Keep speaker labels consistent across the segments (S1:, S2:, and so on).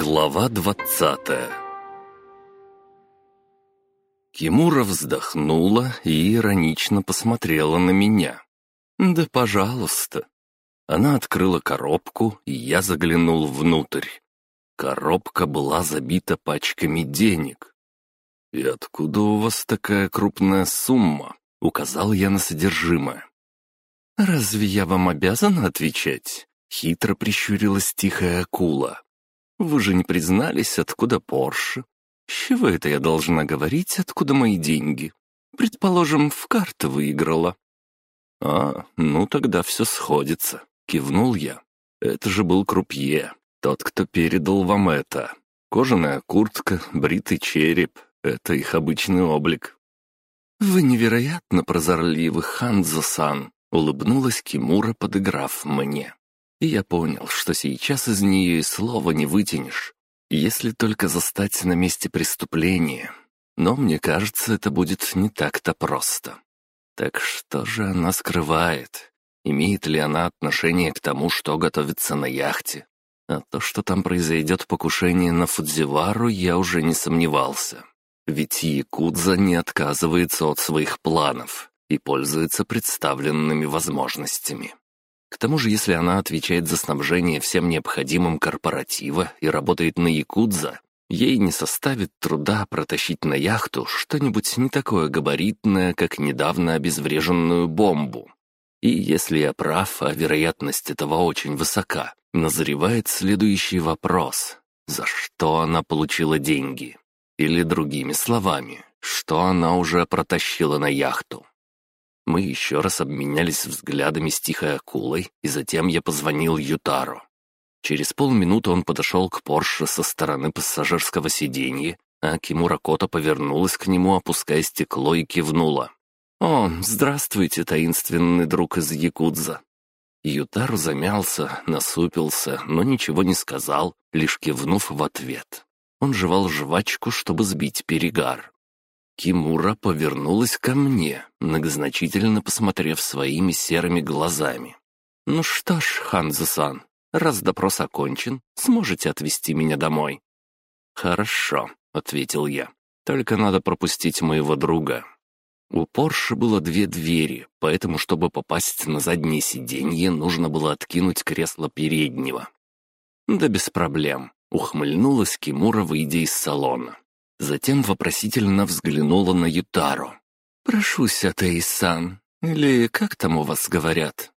S1: Глава двадцатая Кимура вздохнула и иронично посмотрела на меня. «Да пожалуйста». Она открыла коробку, и я заглянул внутрь. Коробка была забита пачками денег. «И откуда у вас такая крупная сумма?» — указал я на содержимое. «Разве я вам обязана отвечать?» — хитро прищурилась тихая акула. «Вы же не признались, откуда Порше? С чего это я должна говорить, откуда мои деньги? Предположим, в карты выиграла». «А, ну тогда все сходится», — кивнул я. «Это же был крупье, тот, кто передал вам это. Кожаная куртка, бритый череп — это их обычный облик». «Вы невероятно прозорливый, Ханзо-сан», — улыбнулась Кимура, подыграв мне. И я понял, что сейчас из нее и слова не вытянешь, если только застать на месте преступления. Но мне кажется, это будет не так-то просто. Так что же она скрывает? Имеет ли она отношение к тому, что готовится на яхте? А то, что там произойдет покушение на Фудзивару, я уже не сомневался. Ведь Якудза не отказывается от своих планов и пользуется представленными возможностями. К тому же, если она отвечает за снабжение всем необходимым корпоратива и работает на Якудза, ей не составит труда протащить на яхту что-нибудь не такое габаритное, как недавно обезвреженную бомбу. И если я прав, а вероятность этого очень высока, назревает следующий вопрос. За что она получила деньги? Или другими словами, что она уже протащила на яхту? Мы еще раз обменялись взглядами с тихой акулой, и затем я позвонил Ютару. Через полминуты он подошел к Порше со стороны пассажирского сиденья, а Кимура Кота повернулась к нему, опуская стекло и кивнула. «О, здравствуйте, таинственный друг из Якудза!» Ютару замялся, насупился, но ничего не сказал, лишь кивнув в ответ. Он жевал жвачку, чтобы сбить перегар. Кимура повернулась ко мне, многозначительно посмотрев своими серыми глазами. «Ну что ж, Ханзо-сан, раз допрос окончен, сможете отвезти меня домой?» «Хорошо», — ответил я. «Только надо пропустить моего друга». У Порше было две двери, поэтому, чтобы попасть на заднее сиденье, нужно было откинуть кресло переднего. «Да без проблем», — ухмыльнулась Кимура, выйдя из салона. Затем вопросительно взглянула на Ютару. «Прошу, Сятей-сан, или как там у вас говорят?»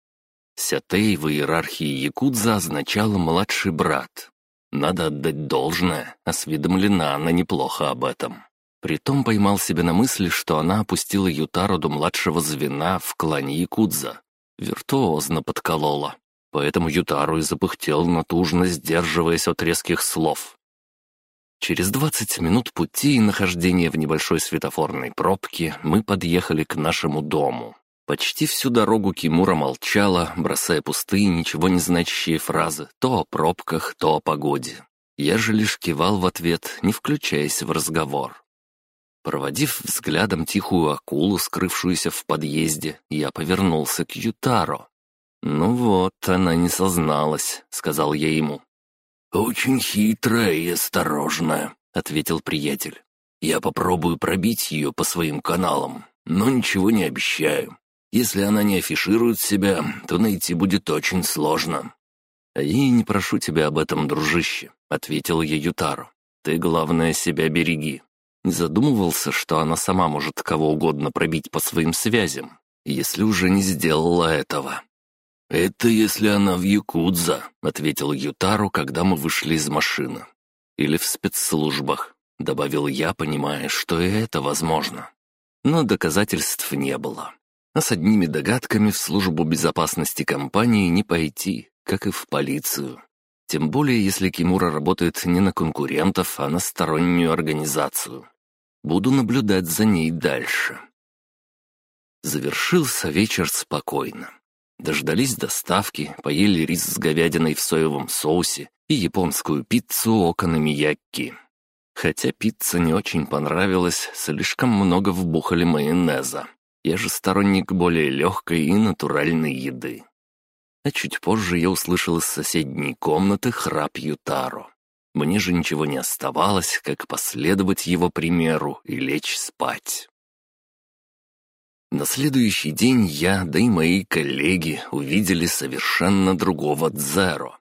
S1: Сятей в иерархии Якудза означала «младший брат». Надо отдать должное, осведомлена она неплохо об этом. Притом поймал себя на мысли, что она опустила Ютару до младшего звена в клане Якудза. Виртуозно подколола. Поэтому Ютару и запыхтел натужно, сдерживаясь от резких слов. Через 20 минут пути и нахождения в небольшой светофорной пробке мы подъехали к нашему дому. Почти всю дорогу Кимура молчала, бросая пустые, ничего не значащие фразы то о пробках, то о погоде. Я же лишь кивал в ответ, не включаясь в разговор. Проводив взглядом тихую акулу, скрывшуюся в подъезде, я повернулся к Ютаро. «Ну вот, она не созналась», — сказал я ему.
S2: «Очень хитрая и осторожная», — ответил приятель. «Я попробую пробить ее по своим каналам, но ничего не обещаю. Если она не афиширует себя, то найти будет очень сложно».
S1: «А я не прошу тебя об этом, дружище», — ответил я Ютару. «Ты, главное, себя береги. Не задумывался, что она сама может кого угодно пробить по своим связям, если уже не сделала этого».
S2: «Это если она в Якудза», — ответил Ютару, когда мы вышли из машины.
S1: «Или в спецслужбах», — добавил я, понимая, что и это возможно. Но доказательств не было. А с одними догадками в службу безопасности компании не пойти, как и в полицию. Тем более, если Кимура работает не на конкурентов, а на стороннюю организацию. Буду наблюдать за ней дальше. Завершился вечер спокойно. Дождались доставки, поели рис с говядиной в соевом соусе и японскую пиццу оканамиякки. Хотя пицца не очень понравилась, слишком много вбухали майонеза. Я же сторонник более легкой и натуральной еды. А чуть позже я услышал из соседней комнаты храп Ютаро. Мне же ничего не оставалось, как последовать его примеру и лечь спать. На следующий день я, да и мои коллеги увидели совершенно другого Дзеро.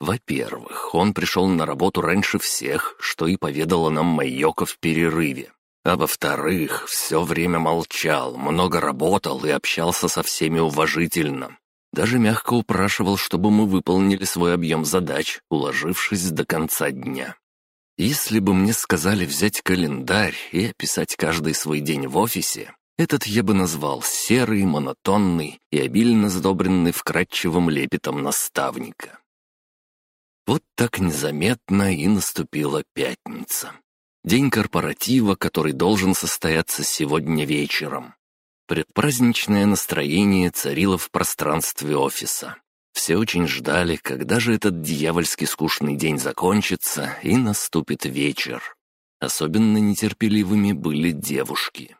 S1: Во-первых, он пришел на работу раньше всех, что и поведала нам Майока в перерыве. А во-вторых, все время молчал, много работал и общался со всеми уважительно. Даже мягко упрашивал, чтобы мы выполнили свой объем задач, уложившись до конца дня. Если бы мне сказали взять календарь и описать каждый свой день в офисе, этот я бы назвал серый, монотонный и обильно сдобренный вкрадчивым лепетом наставника. Вот так незаметно и наступила пятница. День корпоратива, который должен состояться сегодня вечером. Предпраздничное настроение царило в пространстве офиса. Все очень ждали, когда же этот дьявольски скучный день закончится и наступит вечер. Особенно нетерпеливыми были девушки.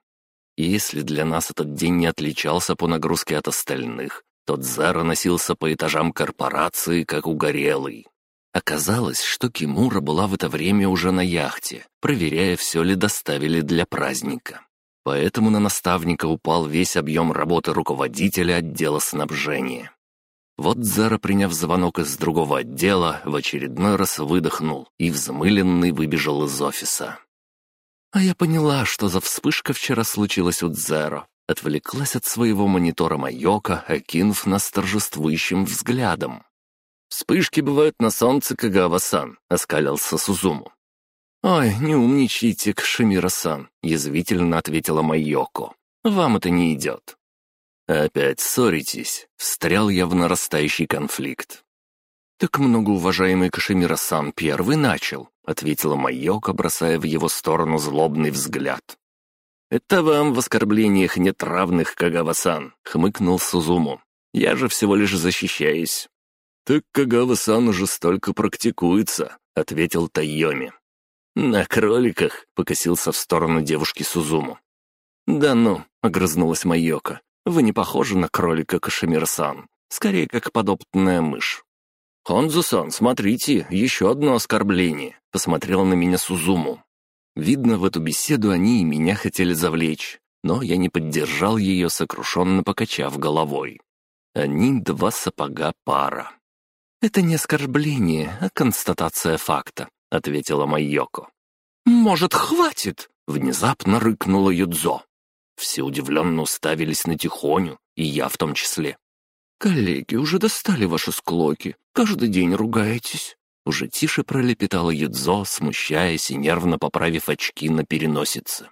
S1: И если для нас этот день не отличался по нагрузке от остальных, то Дзара носился по этажам корпорации, как угорелый. Оказалось, что Кимура была в это время уже на яхте, проверяя, все ли доставили для праздника. Поэтому на наставника упал весь объем работы руководителя отдела снабжения. Вот Зара, приняв звонок из другого отдела, в очередной раз выдохнул и взмыленный выбежал из офиса. А я поняла, что за вспышка вчера случилась у Дзеро. Отвлеклась от своего монитора Майока, окинув нас торжествующим взглядом. «Вспышки бывают на солнце, Кагава-сан», — оскалился Сузуму. «Ой, не умничайте, Кшемира-сан», — язвительно ответила Майоко. «Вам это не идет». «Опять ссоритесь», — встрял я в нарастающий конфликт. «Так многоуважаемый Кашемира-сан первый начал», — ответила Майока, бросая в его сторону злобный взгляд. «Это вам в оскорблениях нет равных, Кагава-сан», — хмыкнул Сузуму. «Я же всего лишь защищаюсь». «Так Кагава-сан уже столько практикуется», — ответил Тайоми. «На кроликах», — покосился в сторону девушки Сузуму. «Да ну», — огрызнулась Майока, — «вы не похожи на кролика Кашемир-сан, скорее как подопытная мышь». «Хонзу-сан, смотрите, еще одно оскорбление», — посмотрел на меня Сузуму. Видно, в эту беседу они и меня хотели завлечь, но я не поддержал ее, сокрушенно покачав головой. Они два сапога пара. «Это не оскорбление, а констатация факта», — ответила Майоко. «Может, хватит?» — внезапно рыкнула Юдзо. Все удивленно уставились на Тихоню, и я в том числе. «Коллеги, уже достали ваши склоки. Каждый день ругаетесь». Уже тише пролепетала Юдзо, смущаясь и нервно поправив очки на переносице.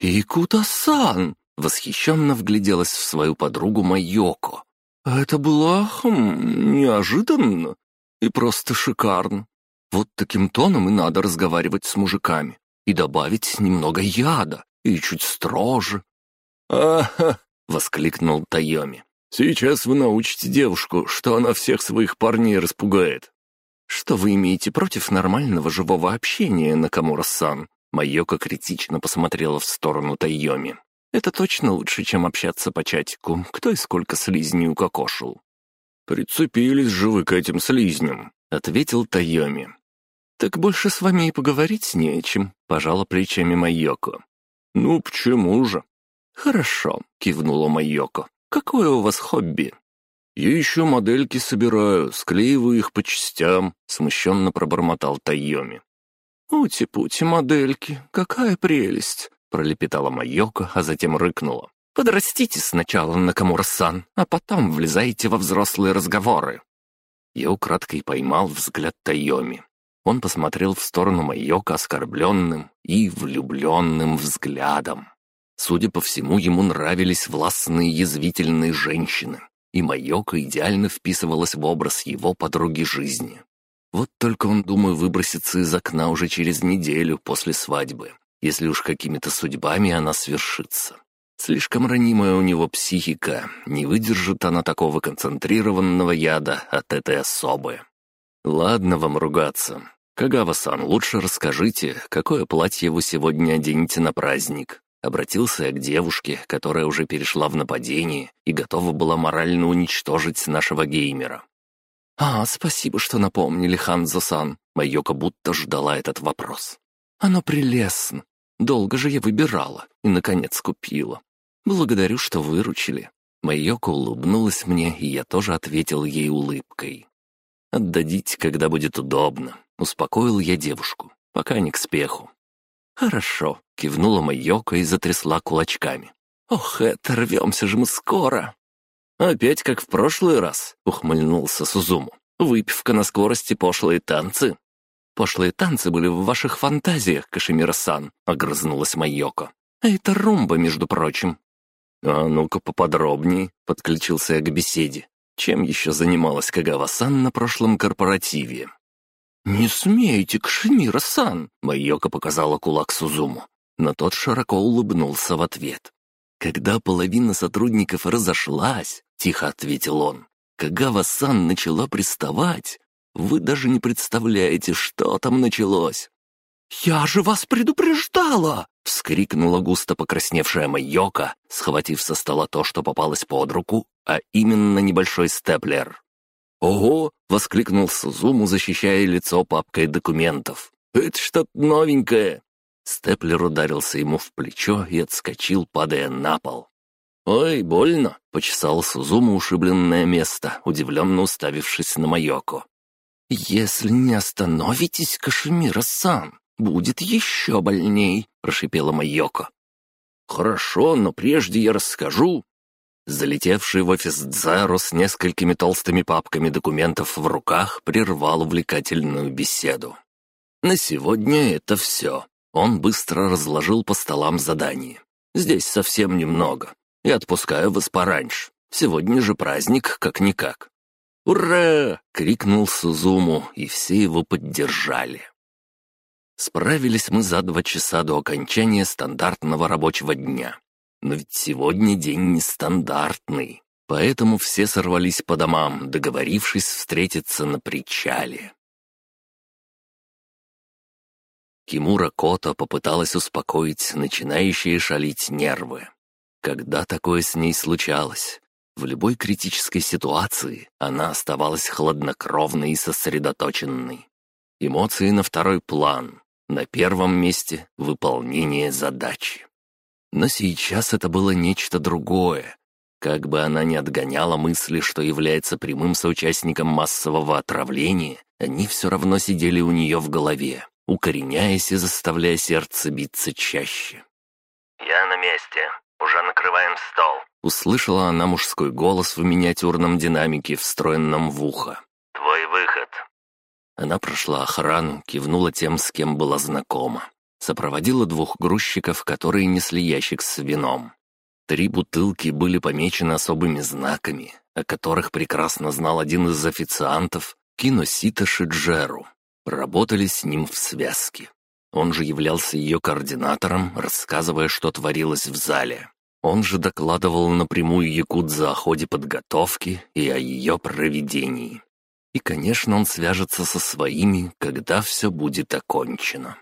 S1: «Икута-сан!» — восхищенно вгляделась в свою подругу Майоко. «Это было, хм, неожиданно и просто шикарно. Вот таким тоном и надо разговаривать с мужиками. И добавить немного яда, и чуть строже». «Ага!» — воскликнул Тайоми. Сейчас вы научите девушку, что она всех своих парней распугает». «Что вы имеете против нормального живого общения, Накамура-сан?» Майока критично посмотрела в сторону Тайоми. «Это точно лучше, чем общаться по чатику, кто и сколько слизней укокошил». «Прицепились же вы к этим слизням», — ответил Тайоми. «Так больше с вами и поговорить не о чем», — пожала плечами Майоко. «Ну, почему же?» «Хорошо», — кивнула Майоко. Какое у вас хобби?» «Я еще модельки собираю, склеиваю их по частям», — смущенно пробормотал Тайоми. «Ути-пути модельки, какая прелесть!» — пролепетала Майока, а затем рыкнула. «Подрастите сначала, Накамура-сан, а потом влезайте во взрослые разговоры». Я украдкой поймал взгляд Тайоми. Он посмотрел в сторону Майока оскорбленным и влюбленным взглядом. Судя по всему, ему нравились властные язвительные женщины, и Майока идеально вписывалась в образ его подруги жизни. Вот только он, думаю, выбросится из окна уже через неделю после свадьбы, если уж какими-то судьбами она свершится. Слишком ранимая у него психика, не выдержит она такого концентрированного яда от этой особы. Ладно вам ругаться. Кагава-сан, лучше расскажите, какое платье вы сегодня оденете на праздник. Обратился я к девушке, которая уже перешла в нападение и готова была морально уничтожить нашего геймера. «А, спасибо, что напомнили, Ханзо-сан». Майока будто ждала этот вопрос. «Оно прелестно. Долго же я выбирала и, наконец, купила. Благодарю, что выручили». Майока улыбнулась мне, и я тоже ответил ей улыбкой. «Отдадите, когда будет удобно», — успокоил я девушку, пока не к спеху. «Хорошо», — кивнула Майока и затрясла кулачками. «Ох, это, рвемся же мы скоро!» «Опять как в прошлый раз», — ухмыльнулся Сузуму. «Выпивка на скорости, пошлые танцы». «Пошлые танцы были в ваших фантазиях, Кашемира-сан», — огрызнулась Майоко. «А это румба, между прочим». «А ну-ка поподробнее», — подключился я к беседе. Чем еще занималась Кагава-сан на прошлом корпоративе? «Не смейте, Кашемира-сан!» — Майока показала кулак Сузуму. Но тот широко улыбнулся в ответ. Когда половина сотрудников разошлась, — тихо ответил он. «Кагава-сан начала приставать. Вы даже не представляете, что там началось». «Я же вас предупреждала!» — вскрикнула густо покрасневшая Майока, схватив со стола то, что попалось под руку, а именно небольшой степлер. «Ого!» — воскликнул Сузуму, защищая лицо папкой документов. «Это что-то новенькое!» Степлер ударился ему в плечо и отскочил, падая на пол. «Ой, больно!» — почесал Сузуму ушибленное место, удивленно уставившись на Майоко. «Если не остановитесь, Кашемира-сан, будет еще больней!» — прошипела Майоко. «Хорошо, но прежде я расскажу». Залетевший в офис Дзаро с несколькими толстыми папками документов в руках прервал увлекательную беседу. «На сегодня это все». Он быстро разложил по столам задание. «Здесь совсем немного и отпускаю вас пораньше. Сегодня же праздник, как-никак». «Ура!» — крикнул Сузуму, и все его поддержали. Справились мы за два часа до окончания стандартного рабочего дня. Но ведь сегодня день нестандартный, поэтому все сорвались по домам, договорившись встретиться на причале. Кимура Кото попыталась успокоить начинающие шалить нервы. Когда такое с ней случалось? В любой критической ситуации она оставалась хладнокровной и сосредоточенной. Эмоции на второй план, на первом месте — выполнение задачи. Но сейчас это было нечто другое. Как бы она ни отгоняла мысли, что является прямым соучастником массового отравления, они все равно сидели у нее в голове, укореняясь и заставляя сердце биться чаще.
S2: «Я на месте», «Уже накрываем стол», —
S1: услышала она мужской голос в миниатюрном динамике, встроенном в ухо.
S2: «Твой выход».
S1: Она прошла охрану, кивнула тем, с кем была знакома. Сопроводила двух грузчиков, которые несли ящик с вином. Три бутылки были помечены особыми знаками, о которых прекрасно знал один из официантов, Киносита Шиджеру. Работали с ним в связке. Он же являлся ее координатором, рассказывая, что творилось в зале. Он же докладывал напрямую Якудзе о ходе подготовки и о ее проведении. И, конечно, он свяжется со своими, когда все будет окончено.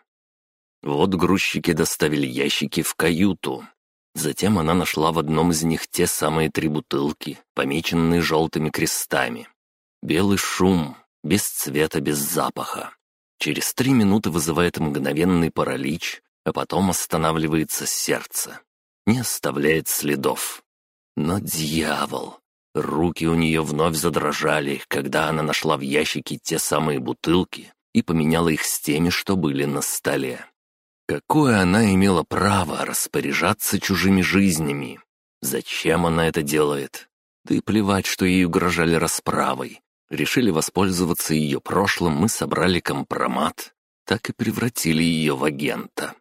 S1: Вот грузчики доставили ящики в каюту. Затем она нашла в одном из них те самые три бутылки, помеченные желтыми крестами. Белый шум, без цвета, без запаха. Через три минуты вызывает мгновенный паралич, а потом останавливается сердце. Не оставляет следов. Но дьявол! Руки у нее вновь задрожали, когда она нашла в ящике те самые бутылки и поменяла их с теми, что были на столе. Какое она имела право распоряжаться чужими жизнями? Зачем она это делает? Да и плевать, что ей угрожали расправой. Решили воспользоваться ее прошлым, мы собрали компромат, так и превратили ее в агента.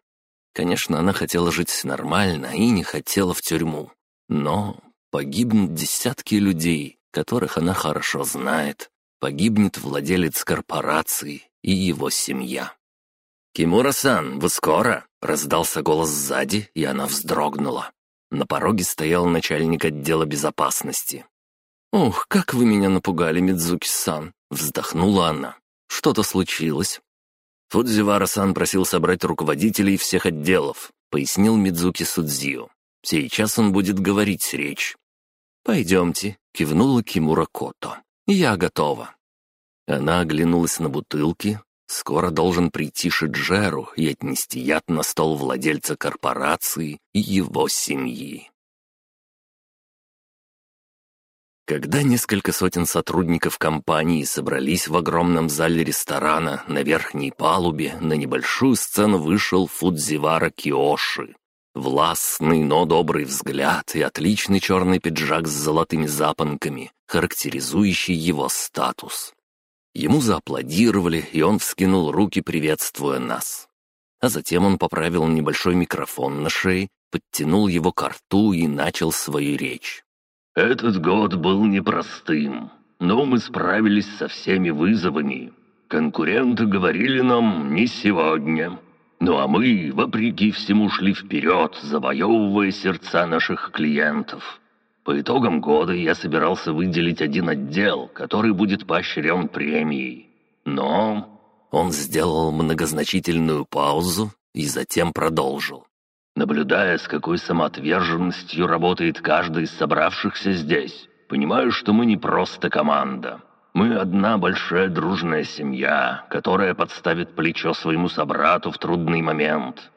S1: Конечно, она хотела жить нормально и не хотела в тюрьму. Но погибнут десятки людей, которых она хорошо знает. Погибнет владелец корпорации и его семья. «Кимура-сан, вы скоро?» — раздался голос сзади, и она вздрогнула. На пороге стоял начальник отдела безопасности. «Ух, как вы меня напугали, Мидзуки-сан!» — вздохнула она. «Что-то случилось?» «Фудзивара-сан просил собрать руководителей всех отделов», — пояснил Мидзуки Судзио. «Сейчас он будет говорить речь». «Пойдемте», — кивнула Кимура Кото. «Я готова». Она оглянулась на бутылки. Скоро должен прийти Шиджеру и отнести яд на стол владельца корпорации и его семьи. Когда несколько сотен сотрудников компании собрались в огромном зале ресторана на верхней палубе, на небольшую сцену вышел Фудзивара Киоши. Властный, но добрый взгляд и отличный черный пиджак с золотыми запонками, характеризующий его статус. Ему зааплодировали, и он вскинул руки, приветствуя нас. А затем он поправил небольшой микрофон на шее, подтянул его к рту и начал свою речь.
S2: Этот год был непростым, но мы справились со всеми вызовами. Конкуренты говорили нам «не сегодня». Ну а мы, вопреки всему, шли вперед, завоевывая сердца наших клиентов. По итогам года я собирался выделить один отдел, который будет поощрен премией. Но...
S1: Он сделал многозначительную паузу и затем продолжил.
S2: Наблюдая, с какой самоотверженностью работает каждый из собравшихся здесь, понимаю, что мы не просто команда. Мы одна большая дружная семья, которая подставит плечо своему собрату в трудный момент.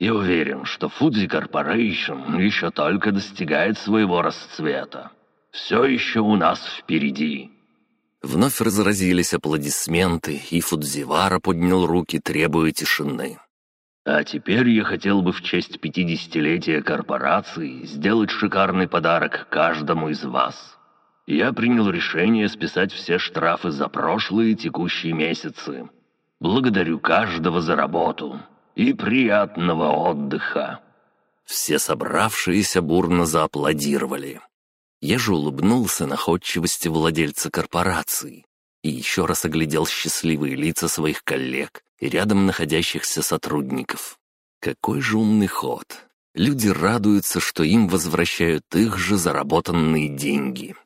S2: Я уверен, что Фудзи Корпорейшн еще только достигает своего расцвета. Все еще у нас впереди».
S1: Вновь разразились аплодисменты, и Фудзивара поднял руки, требуя тишины.
S2: А теперь я хотел бы в честь пятидесятилетия корпорации сделать шикарный подарок каждому из вас. Я принял решение списать все штрафы за прошлые и текущие месяцы. Благодарю каждого за работу и приятного отдыха».
S1: Все собравшиеся бурно зааплодировали. Я же улыбнулся находчивости владельца корпорации и еще раз оглядел счастливые лица своих коллег и рядом находящихся сотрудников. Какой же умный ход. Люди радуются, что им возвращают их же заработанные деньги.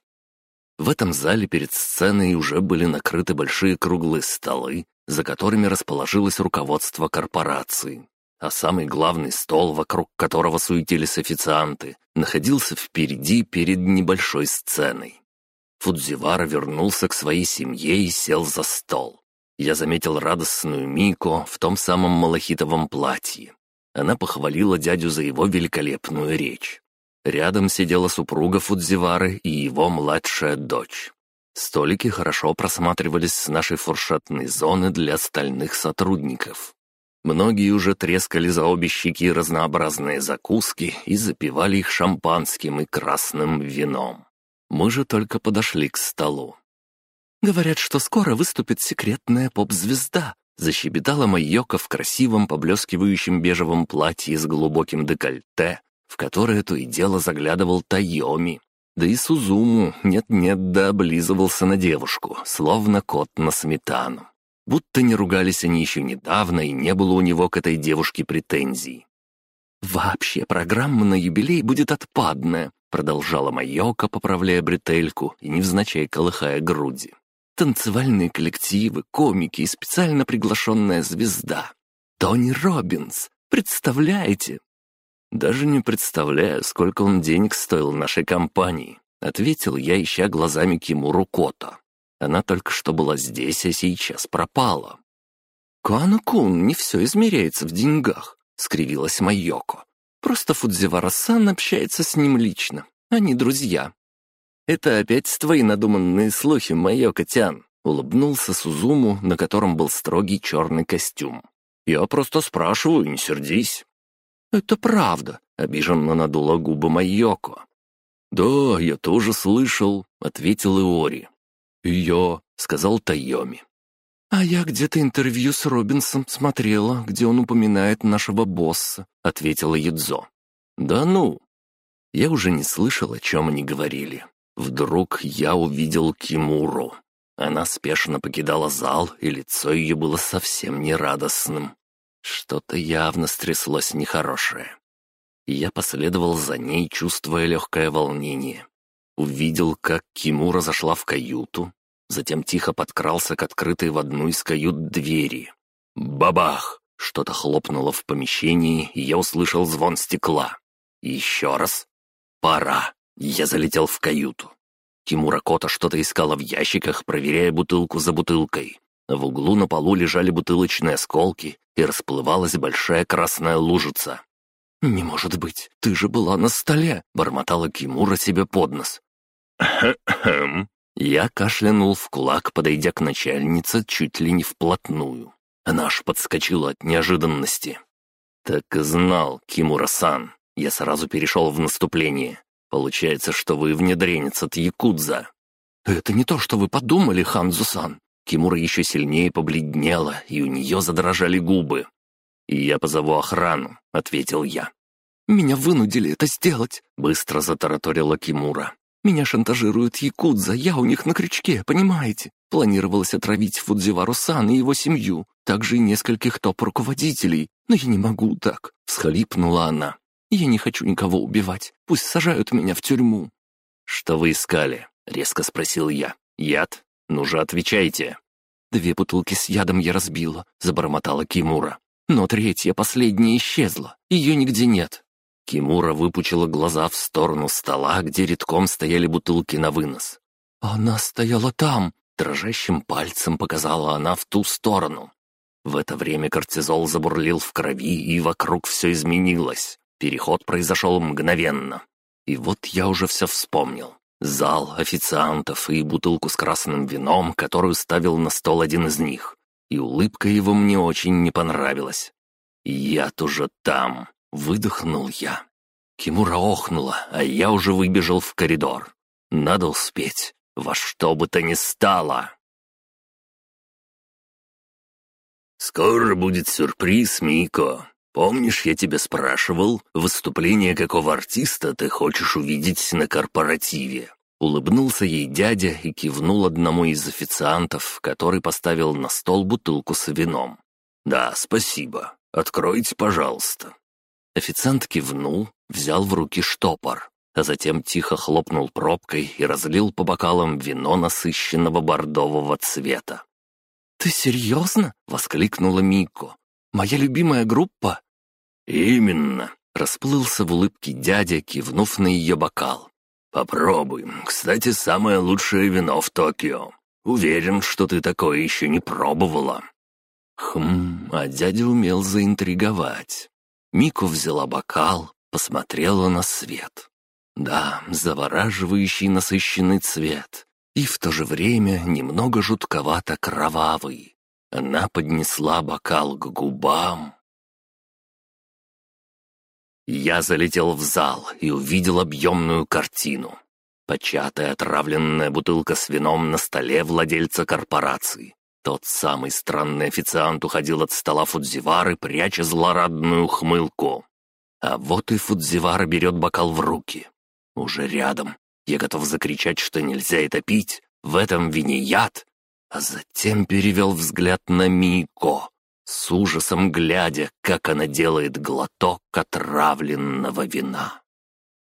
S1: В этом зале перед сценой уже были накрыты большие круглые столы, за которыми расположилось руководство корпорации. А самый главный стол, вокруг которого суетились официанты, находился впереди перед небольшой сценой. Фудзивара вернулся к своей семье и сел за стол. Я заметил радостную Мико в том самом малахитовом платье. Она похвалила дядю за его великолепную речь. Рядом сидела супруга Фудзивары и его младшая дочь. Столики хорошо просматривались с нашей фуршетной зоны для остальных сотрудников. Многие уже трескали за обе щеки разнообразные закуски и запивали их шампанским и красным вином. Мы же только подошли к столу. «Говорят, что скоро выступит секретная поп-звезда», защебетала Майока в красивом поблескивающем бежевом платье с глубоким декольте, в которое то и дело заглядывал Тайоми. Да и Сузуму нет-нет да облизывался на девушку, словно кот на сметану. Будто не ругались они еще недавно, и не было у него к этой девушке претензий. «Вообще программа на юбилей будет отпадная», Продолжала Майока, поправляя бретельку и невзначай колыхая груди. Танцевальные коллективы, комики и специально приглашенная звезда. Тони Робинс. Представляете? Даже не представляю, сколько он денег стоил нашей компании. Ответил я, ища глазами Кимуру Кото. Она только что была здесь, а сейчас пропала. «Куану-кун, не все измеряется в деньгах», — скривилась Майоко. Просто Фудзивара-сан общается с ним лично. Они друзья. «Это опять твои надуманные слухи, моё Котян», — улыбнулся Сузуму, на котором был строгий черный костюм. «Я просто спрашиваю, не сердись». «Это правда», — обиженно надула губы Майоко. «Да, я тоже слышал», — ответил Иори. «И я», — сказал Тайоми. «А я где-то интервью с Робинсом смотрела, где он упоминает нашего босса», — ответила Юдзо. «Да ну!» Я уже не слышал, о чем они говорили. Вдруг я увидел Кимуру. Она спешно покидала зал, и лицо ее было совсем нерадостным. Что-то явно стряслось нехорошее. Я последовал за ней, чувствуя легкое волнение. Увидел, как Кимура зашла в каюту, затем тихо подкрался к открытой в одну из кают двери. Бабах! Что-то хлопнуло в помещении, и я услышал звон стекла. еще раз. Пора. Я залетел в каюту. Кимура Кота что-то искала в ящиках, проверяя бутылку за бутылкой. В углу на полу лежали бутылочные осколки, и расплывалась большая красная лужица. «Не может быть, ты же была на столе!» — бормотала Кимура себе под нос. «Хм-хм!» Я кашлянул в кулак, подойдя к начальнице чуть ли не вплотную. Она аж подскочила от неожиданности. «Так и знал, Кимура-сан. Я сразу перешел в наступление. Получается, что вы внедренец от Якудза». «Это не то, что вы подумали, Ханзу-сан». Кимура еще сильнее побледнела, и у нее задрожали губы. «И я позову охрану», — ответил я. «Меня вынудили это сделать», — быстро затараторила Кимура. «Меня шантажируют Якудза, я у них на крючке, понимаете? Планировалось отравить Фудзивару-сан и его семью, также и нескольких топ-руководителей. Но я не могу так», — всхлипнула она. «Я не хочу никого убивать, пусть сажают меня в тюрьму». «Что вы искали?» — резко спросил я. «Яд? Ну же, отвечайте». «Две бутылки с ядом я разбила», — забормотала Кимура. «Но третья, последняя, исчезла. Ее нигде нет». Кимура выпучила глаза в сторону стола, где редком стояли бутылки на вынос. «Она стояла там!» — дрожащим пальцем показала она в ту сторону. В это время кортизол забурлил в крови, и вокруг все изменилось. Переход произошел мгновенно. И вот я уже все вспомнил. Зал, официантов и бутылку с красным вином, которую ставил на стол один из них. И улыбка его мне очень не понравилась. Я тоже там. Выдохнул я. Кимура охнула, а я уже выбежал в коридор. Надо успеть, во что бы то ни стало.
S2: «Скоро будет сюрприз, Мико. Помнишь, я тебя спрашивал, выступление какого артиста ты хочешь увидеть на корпоративе?»
S1: Улыбнулся ей дядя и кивнул одному из официантов, который поставил на стол бутылку с вином.
S2: «Да, спасибо. Откройте, пожалуйста».
S1: Официант кивнул, взял в руки штопор, а затем тихо хлопнул пробкой и разлил по бокалам вино насыщенного бордового цвета. «Ты серьезно?» — воскликнула Мико. «Моя любимая группа?»
S2: «Именно», —
S1: расплылся в улыбке дядя, кивнув на ее бокал.
S2: «Попробуем. Кстати, самое лучшее вино в Токио. Уверен, что ты такое еще не пробовала».
S1: Хм, а дядя умел заинтриговать. Мико взяла бокал, посмотрела на свет. Да, завораживающий насыщенный цвет. И в то же время немного жутковато кровавый. Она поднесла бокал к губам. Я залетел в зал и увидел объемную картину. Початая отравленная бутылка с вином на столе владельца корпорации. Тот самый странный официант уходил от стола Фудзивары, пряча злорадную хмылку. А вот и Фудзивара берет бокал в руки. Уже рядом. Я готов закричать, что нельзя это пить. В этом вине яд. А затем перевел взгляд на Мико, с ужасом глядя, как она делает глоток отравленного вина.